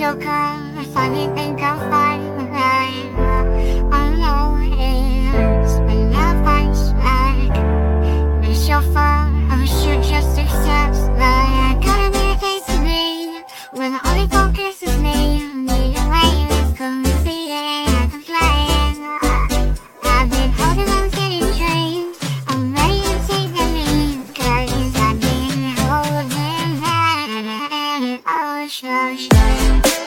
sugar or something of fun shine.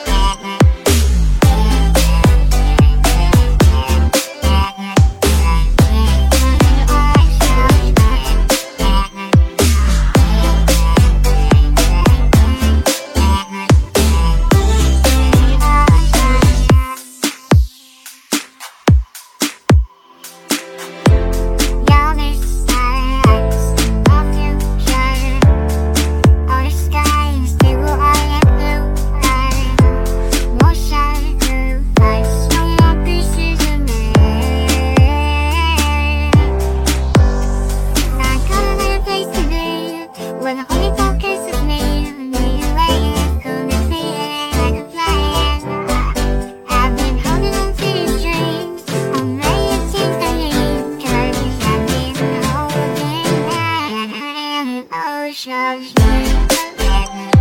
Thank you.